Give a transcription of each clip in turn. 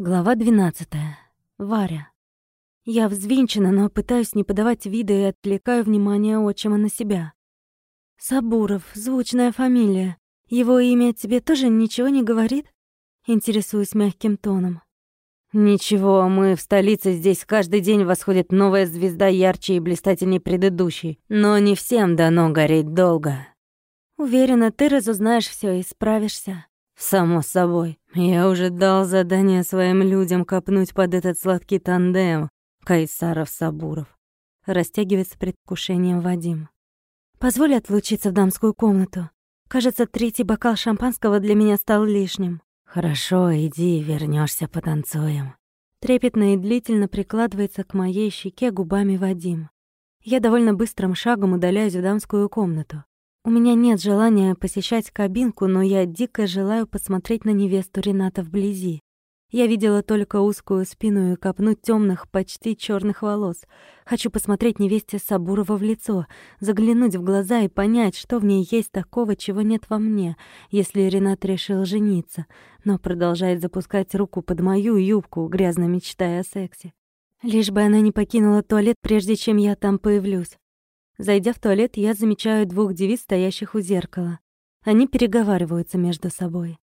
Глава 12. Варя. Я взвинчена, но пытаюсь не подавать вида и отвлекаю внимание отчима на себя. Сабуров, звучная фамилия. Его имя тебе тоже ничего не говорит? Интересуюсь мягким тоном. Ничего, мы в столице, здесь каждый день восходит новая звезда ярче и блистательнее предыдущей. Но не всем дано гореть долго. Уверена, ты разузнаешь все и справишься. Само собой. Я уже дал задание своим людям копнуть под этот сладкий тандем. Кайсаров-Сабуров. Растягивается предвкушением Вадим. Позволь отлучиться в дамскую комнату. Кажется, третий бокал шампанского для меня стал лишним. Хорошо, иди, вернешься, потанцуем. Трепетно и длительно прикладывается к моей щеке губами Вадим. Я довольно быстрым шагом удаляюсь в дамскую комнату. У меня нет желания посещать кабинку, но я дико желаю посмотреть на невесту Рената вблизи. Я видела только узкую спину и копну темных, почти черных волос. Хочу посмотреть невесте Сабурова в лицо, заглянуть в глаза и понять, что в ней есть такого, чего нет во мне, если Ренат решил жениться, но продолжает запускать руку под мою юбку, грязно мечтая о сексе. Лишь бы она не покинула туалет, прежде чем я там появлюсь. Зайдя в туалет, я замечаю двух девиц, стоящих у зеркала. Они переговариваются между собой.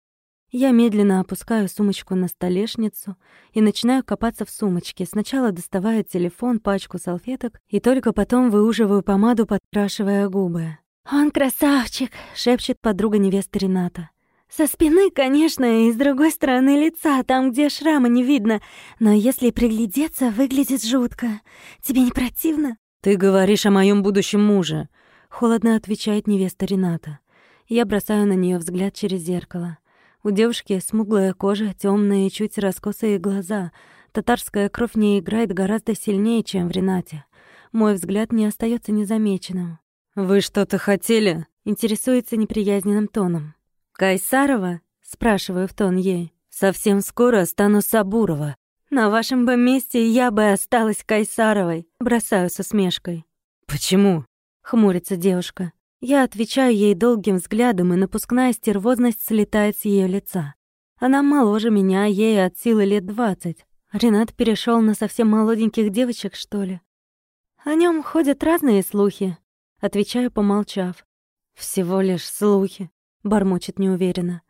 Я медленно опускаю сумочку на столешницу и начинаю копаться в сумочке. Сначала доставаю телефон, пачку салфеток и только потом выуживаю помаду, подкрашивая губы. «Он красавчик!» — шепчет подруга невесты Рената. «Со спины, конечно, и с другой стороны лица, там, где шрама не видно. Но если приглядеться, выглядит жутко. Тебе не противно?» «Ты говоришь о моем будущем муже», — холодно отвечает невеста Рената. Я бросаю на нее взгляд через зеркало. У девушки смуглая кожа, темные чуть раскосые глаза. Татарская кровь не играет гораздо сильнее, чем в Ренате. Мой взгляд не остается незамеченным. «Вы что-то хотели?» — интересуется неприязненным тоном. «Кайсарова?» — спрашиваю в тон ей. «Совсем скоро стану Сабурова. На вашем бы месте я бы осталась Кайсаровой, бросаю со смешкой. Почему? Хмурится девушка. Я отвечаю ей долгим взглядом, и напускная стервозность слетает с ее лица. Она моложе меня, ей от силы лет двадцать. Ренат перешел на совсем молоденьких девочек, что ли? О нем ходят разные слухи, отвечаю, помолчав. Всего лишь слухи, бормочет неуверенно.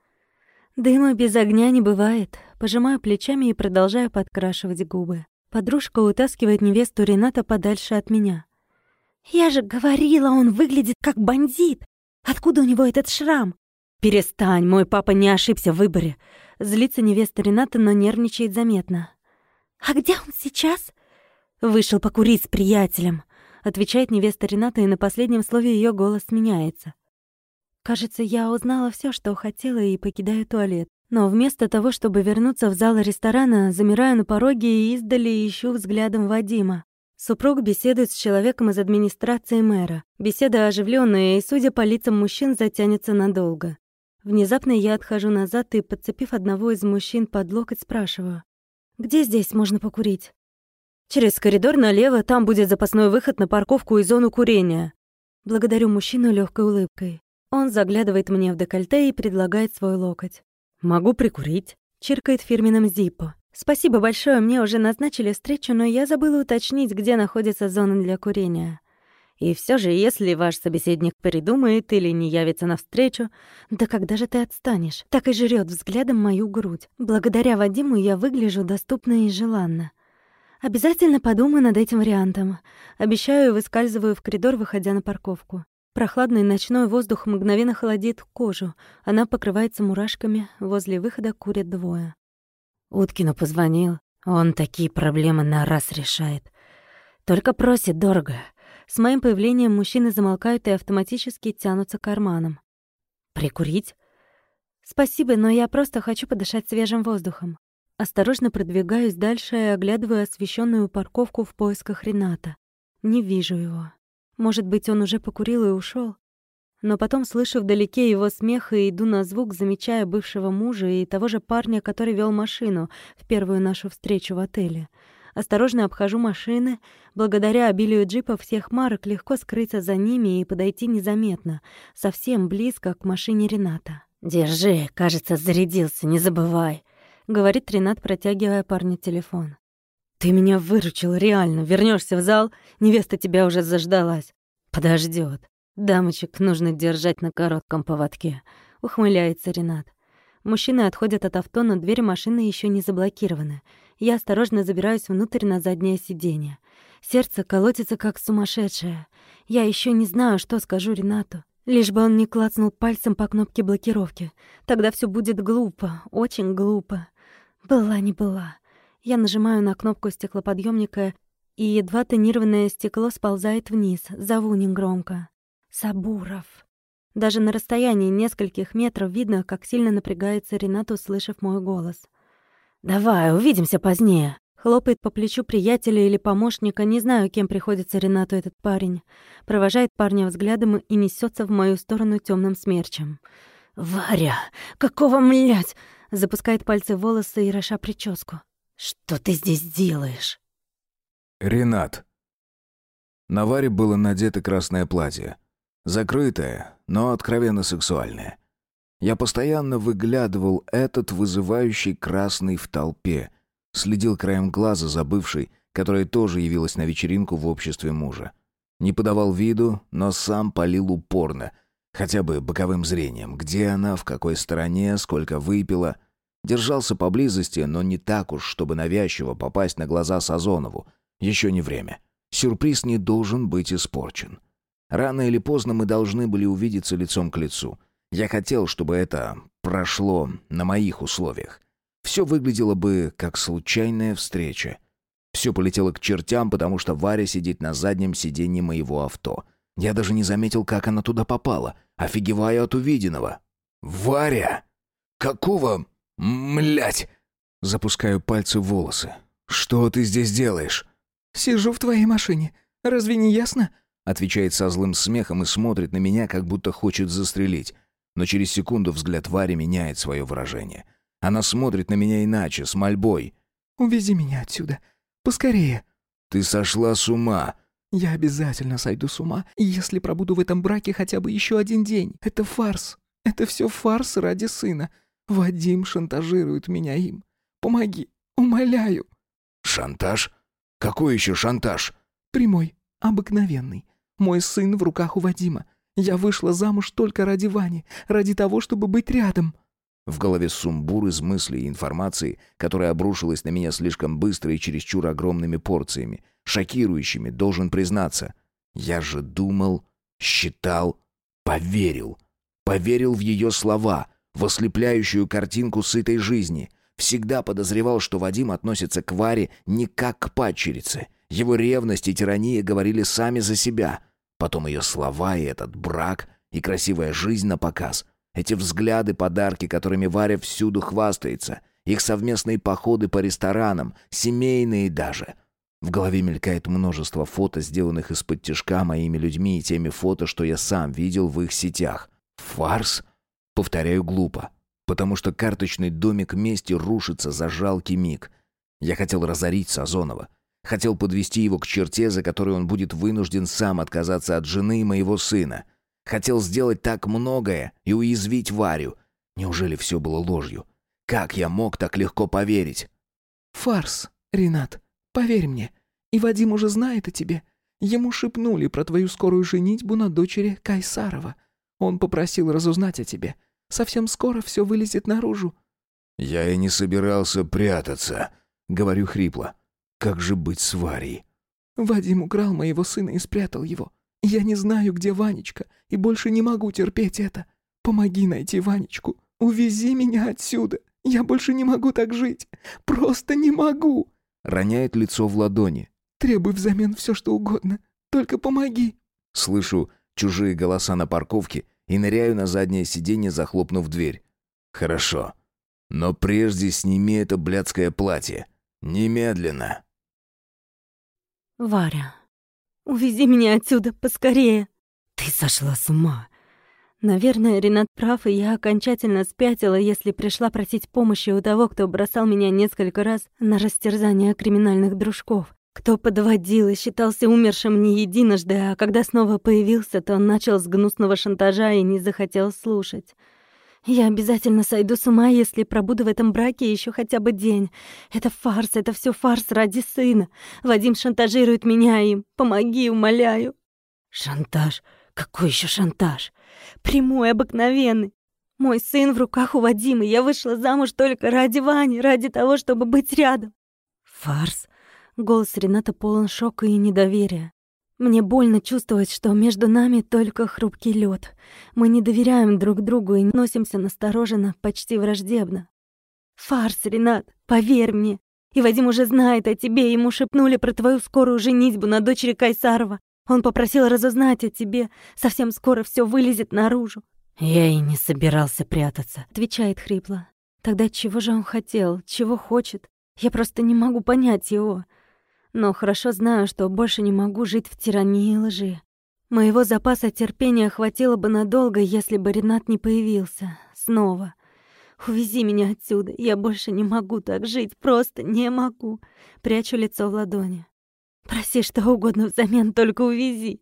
Дыма без огня не бывает. Пожимаю плечами и продолжаю подкрашивать губы. Подружка утаскивает невесту Рената подальше от меня. «Я же говорила, он выглядит как бандит! Откуда у него этот шрам?» «Перестань, мой папа не ошибся в выборе!» Злится невеста Рената, но нервничает заметно. «А где он сейчас?» «Вышел покурить с приятелем», — отвечает невеста Рената, и на последнем слове ее голос меняется. Кажется, я узнала все, что хотела, и покидаю туалет. Но вместо того, чтобы вернуться в зал ресторана, замираю на пороге и издали ищу взглядом Вадима. Супруг беседует с человеком из администрации мэра. Беседа оживленная, и, судя по лицам мужчин, затянется надолго. Внезапно я отхожу назад и, подцепив одного из мужчин под локоть, спрашиваю. «Где здесь можно покурить?» «Через коридор налево, там будет запасной выход на парковку и зону курения». Благодарю мужчину легкой улыбкой. Он заглядывает мне в декольте и предлагает свой локоть. «Могу прикурить», — чиркает фирменным Зиппо. «Спасибо большое, мне уже назначили встречу, но я забыла уточнить, где находится зона для курения». И все же, если ваш собеседник передумает или не явится навстречу, да когда же ты отстанешь? Так и жрет взглядом мою грудь. Благодаря Вадиму я выгляжу доступно и желанно. Обязательно подумаю над этим вариантом. Обещаю и выскальзываю в коридор, выходя на парковку. Прохладный ночной воздух мгновенно холодит кожу. Она покрывается мурашками. Возле выхода курят двое. Уткину позвонил. Он такие проблемы на раз решает. Только просит дорого. С моим появлением мужчины замолкают и автоматически тянутся к карманам. «Прикурить?» «Спасибо, но я просто хочу подышать свежим воздухом». Осторожно продвигаюсь дальше и оглядываю освещенную парковку в поисках Рената. Не вижу его. Может быть, он уже покурил и ушел. Но потом слышу вдалеке его смех и иду на звук, замечая бывшего мужа и того же парня, который вел машину в первую нашу встречу в отеле. Осторожно обхожу машины. Благодаря обилию джипов всех марок легко скрыться за ними и подойти незаметно, совсем близко к машине Рената. «Держи, кажется, зарядился, не забывай». — говорит Ренат, протягивая парню телефон. «Ты меня выручил, реально. Вернешься в зал, невеста тебя уже заждалась. Подождет. Дамочек нужно держать на коротком поводке», — ухмыляется Ренат. Мужчины отходят от авто, но дверь машины еще не заблокированы. Я осторожно забираюсь внутрь на заднее сиденье. Сердце колотится как сумасшедшее. Я еще не знаю, что скажу Ренату. Лишь бы он не клацнул пальцем по кнопке блокировки. Тогда все будет глупо, очень глупо. Была не была. Я нажимаю на кнопку стеклоподъемника, и едва тонированное стекло сползает вниз. Зову негромко. «Сабуров». Даже на расстоянии нескольких метров видно, как сильно напрягается Ренат, услышав мой голос. «Давай, увидимся позднее». Хлопает по плечу приятеля или помощника, не знаю, кем приходится Ренату этот парень. Провожает парня взглядом и несется в мою сторону темным смерчем. «Варя, какого, млять?» Запускает пальцы волосы и роша прическу. «Что ты здесь делаешь?» Ренат. На Варе было надето красное платье. Закрытое, но откровенно сексуальное. Я постоянно выглядывал этот вызывающий красный в толпе, следил краем глаза за бывшей, которая тоже явилась на вечеринку в обществе мужа. Не подавал виду, но сам палил упорно, хотя бы боковым зрением, где она, в какой стороне, сколько выпила. Держался поблизости, но не так уж, чтобы навязчиво попасть на глаза Сазонову. Еще не время. Сюрприз не должен быть испорчен. Рано или поздно мы должны были увидеться лицом к лицу — я хотел, чтобы это прошло на моих условиях. Все выглядело бы как случайная встреча. Все полетело к чертям, потому что Варя сидит на заднем сиденье моего авто. Я даже не заметил, как она туда попала. Офигеваю от увиденного. «Варя! Какого... млять?» Запускаю пальцы в волосы. «Что ты здесь делаешь?» «Сижу в твоей машине. Разве не ясно?» Отвечает со злым смехом и смотрит на меня, как будто хочет застрелить но через секунду взгляд Вари меняет свое выражение. Она смотрит на меня иначе, с мольбой. «Увези меня отсюда. Поскорее». «Ты сошла с ума». «Я обязательно сойду с ума, если пробуду в этом браке хотя бы еще один день. Это фарс. Это все фарс ради сына. Вадим шантажирует меня им. Помоги, умоляю». «Шантаж? Какой еще шантаж?» «Прямой, обыкновенный. Мой сын в руках у Вадима. Я вышла замуж только ради Вани, ради того, чтобы быть рядом». В голове сумбур из мыслей и информации, которая обрушилась на меня слишком быстро и чересчур огромными порциями, шокирующими, должен признаться. Я же думал, считал, поверил. Поверил в ее слова, в ослепляющую картинку сытой жизни. Всегда подозревал, что Вадим относится к Варе не как к падчерице. Его ревность и тирания говорили сами за себя — Потом ее слова и этот брак, и красивая жизнь на показ. Эти взгляды, подарки, которыми Варя всюду хвастается. Их совместные походы по ресторанам, семейные даже. В голове мелькает множество фото, сделанных из-под тяжка моими людьми и теми фото, что я сам видел в их сетях. Фарс? Повторяю глупо. Потому что карточный домик мести рушится за жалкий миг. Я хотел разорить Сазонова. Хотел подвести его к черте, за которой он будет вынужден сам отказаться от жены и моего сына. Хотел сделать так многое и уязвить Варю. Неужели все было ложью? Как я мог так легко поверить? «Фарс, Ренат, поверь мне. И Вадим уже знает о тебе. Ему шепнули про твою скорую женитьбу на дочери Кайсарова. Он попросил разузнать о тебе. Совсем скоро все вылезет наружу». «Я и не собирался прятаться», — говорю хрипло. Как же быть с Варей? Вадим украл моего сына и спрятал его. Я не знаю, где Ванечка, и больше не могу терпеть это. Помоги найти Ванечку. Увези меня отсюда. Я больше не могу так жить. Просто не могу. Роняет лицо в ладони. Требуй взамен все, что угодно. Только помоги. Слышу чужие голоса на парковке и ныряю на заднее сиденье, захлопнув дверь. Хорошо. Но прежде сними это блядское платье. Немедленно. Варя, увези меня отсюда поскорее. Ты сошла с ума. Наверное, Ренат прав, и я окончательно спятила, если пришла просить помощи у того, кто бросал меня несколько раз на растерзание криминальных дружков. Кто подводил и считался умершим не единожды, а когда снова появился, то он начал с гнусного шантажа и не захотел слушать. Я обязательно сойду с ума, если пробуду в этом браке еще хотя бы день. Это фарс, это все фарс ради сына. Вадим шантажирует меня им. Помоги, умоляю. Шантаж? Какой еще шантаж? Прямой, обыкновенный. Мой сын в руках у Вадима. Я вышла замуж только ради Вани, ради того, чтобы быть рядом. Фарс? Голос Рената полон шока и недоверия. Мне больно чувствовать, что между нами только хрупкий лед. Мы не доверяем друг другу и носимся настороженно, почти враждебно. Фарс, Ренат, поверь мне. И Вадим уже знает о тебе, ему шепнули про твою скорую женитьбу на дочери Кайсарова. Он попросил разузнать о тебе. Совсем скоро все вылезет наружу. Я и не собирался прятаться, отвечает хрипло. Тогда чего же он хотел, чего хочет? Я просто не могу понять его но хорошо знаю, что больше не могу жить в тирании и лжи. Моего запаса терпения хватило бы надолго, если бы Ренат не появился. Снова. Увези меня отсюда. Я больше не могу так жить. Просто не могу. Прячу лицо в ладони. Проси что угодно взамен, только увези.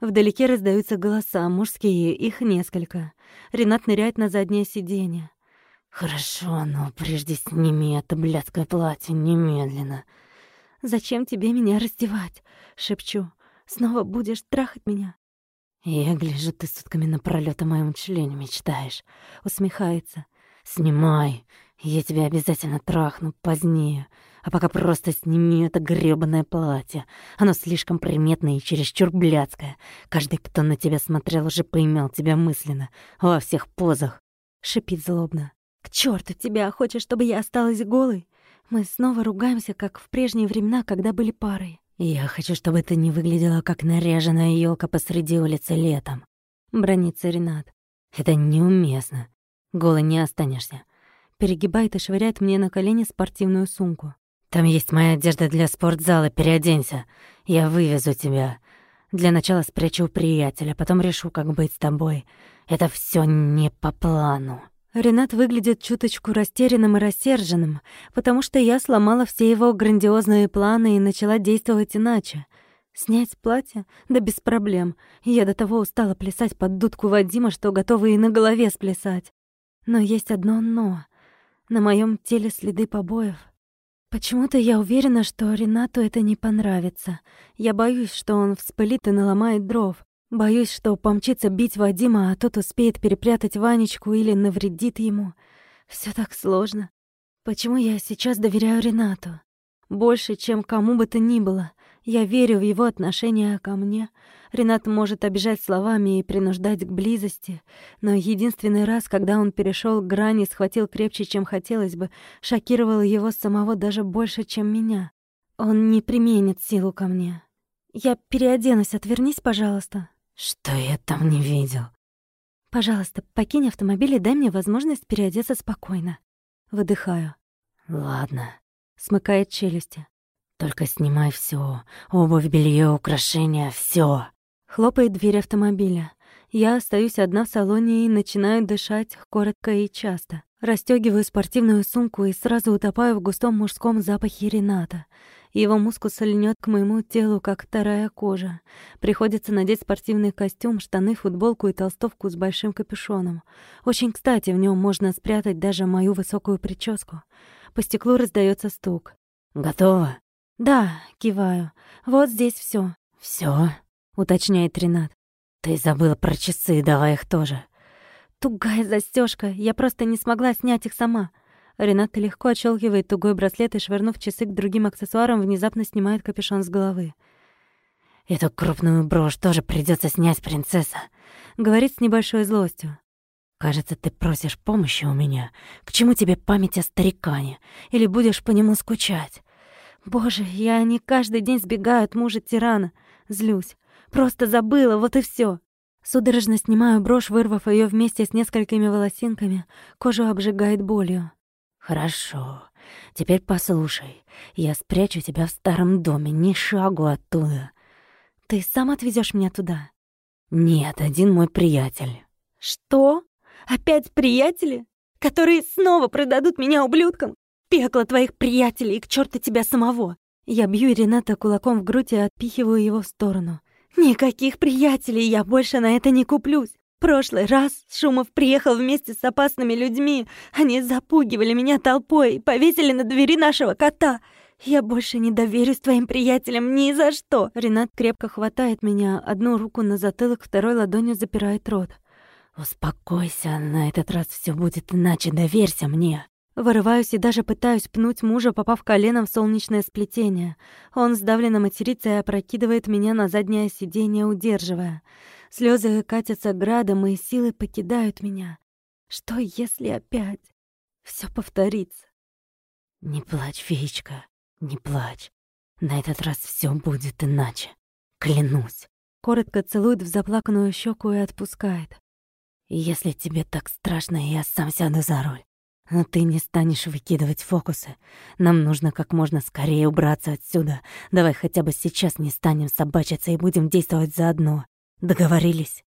Вдалеке раздаются голоса, мужские, их несколько. Ренат ныряет на заднее сиденье. «Хорошо, но прежде сними это блядское платье немедленно», Зачем тебе меня раздевать?» — шепчу. «Снова будешь трахать меня?» «Я гляжу, ты сутками напролёт о моем члене мечтаешь», — усмехается. «Снимай, я тебя обязательно трахну позднее. А пока просто сними это грёбаное платье. Оно слишком приметное и чересчур блядское. Каждый, кто на тебя смотрел, уже поймел тебя мысленно, во всех позах», — шипит злобно. «К чёрту тебя! Хочешь, чтобы я осталась голой? Мы снова ругаемся, как в прежние времена, когда были парой. «Я хочу, чтобы ты не выглядела, как наряженная елка посреди улицы летом», — бронится Ренат. «Это неуместно. Голой не останешься». Перегибает и швыряет мне на колени спортивную сумку. «Там есть моя одежда для спортзала, переоденься. Я вывезу тебя. Для начала спрячу приятеля, потом решу, как быть с тобой. Это все не по плану». Ренат выглядит чуточку растерянным и рассерженным, потому что я сломала все его грандиозные планы и начала действовать иначе. Снять платье? Да без проблем. Я до того устала плясать под дудку Вадима, что готова и на голове сплясать. Но есть одно «но». На моем теле следы побоев. Почему-то я уверена, что Ренату это не понравится. Я боюсь, что он вспылит и наломает дров. Боюсь, что помчится бить Вадима, а тот успеет перепрятать Ванечку или навредит ему. Все так сложно. Почему я сейчас доверяю Ренату? Больше, чем кому бы то ни было. Я верю в его отношение ко мне. Ренат может обижать словами и принуждать к близости, но единственный раз, когда он перешел грани и схватил крепче, чем хотелось бы, шокировал его самого даже больше, чем меня. Он не применит силу ко мне. Я переоденусь, отвернись, пожалуйста. Что я там не видел? Пожалуйста, покинь автомобиль и дай мне возможность переодеться спокойно. Выдыхаю. Ладно. Смыкает челюсти. Только снимай все: обувь, белье, украшения, все. Хлопает дверь автомобиля. Я остаюсь одна в салоне и начинаю дышать коротко и часто. Растёгиваю спортивную сумку и сразу утопаю в густом мужском запахе Рената. Его мускус льнет к моему телу, как вторая кожа. Приходится надеть спортивный костюм, штаны, футболку и толстовку с большим капюшоном. Очень кстати, в нем можно спрятать даже мою высокую прическу. По стеклу раздается стук. «Готово?» «Да», — киваю. «Вот здесь все. Все? уточняет Ренат. «Ты забыла про часы, давай их тоже». Тугая застежка, я просто не смогла снять их сама. Рената легко отщелкивает тугой браслет и, швырнув часы к другим аксессуарам, внезапно снимает капюшон с головы. «Эту крупную брошь тоже придется снять, принцесса», — говорит с небольшой злостью. «Кажется, ты просишь помощи у меня. К чему тебе память о старикане? Или будешь по нему скучать?» «Боже, я не каждый день сбегаю от мужа-тирана. Злюсь. Просто забыла, вот и все. Судорожно снимаю брошь, вырвав ее вместе с несколькими волосинками. Кожу обжигает болью. «Хорошо. Теперь послушай. Я спрячу тебя в старом доме, ни шагу оттуда». «Ты сам отвезешь меня туда?» «Нет, один мой приятель». «Что? Опять приятели? Которые снова продадут меня ублюдкам? Пекло твоих приятелей и к черту тебя самого!» Я бью Рената кулаком в грудь и отпихиваю его в сторону. «Никаких приятелей, я больше на это не куплюсь. Прошлый раз Шумов приехал вместе с опасными людьми. Они запугивали меня толпой и повесили на двери нашего кота. Я больше не доверюсь твоим приятелям ни за что. Ренат крепко хватает меня, одну руку на затылок, второй ладонью запирает рот. Успокойся, на этот раз все будет иначе, доверься мне. Вырываюсь и даже пытаюсь пнуть мужа, попав коленом в солнечное сплетение. Он сдавленно матерится и опрокидывает меня на заднее сиденье, удерживая. Слезы катятся градом, и силы покидают меня. Что, если опять все повторится? Не плачь, феечка, не плачь. На этот раз все будет иначе. Клянусь. Коротко целует в заплаканную щеку и отпускает. Если тебе так страшно, я сам сяду за руль. Но ты не станешь выкидывать фокусы. Нам нужно как можно скорее убраться отсюда. Давай хотя бы сейчас не станем собачиться и будем действовать заодно. Договорились?»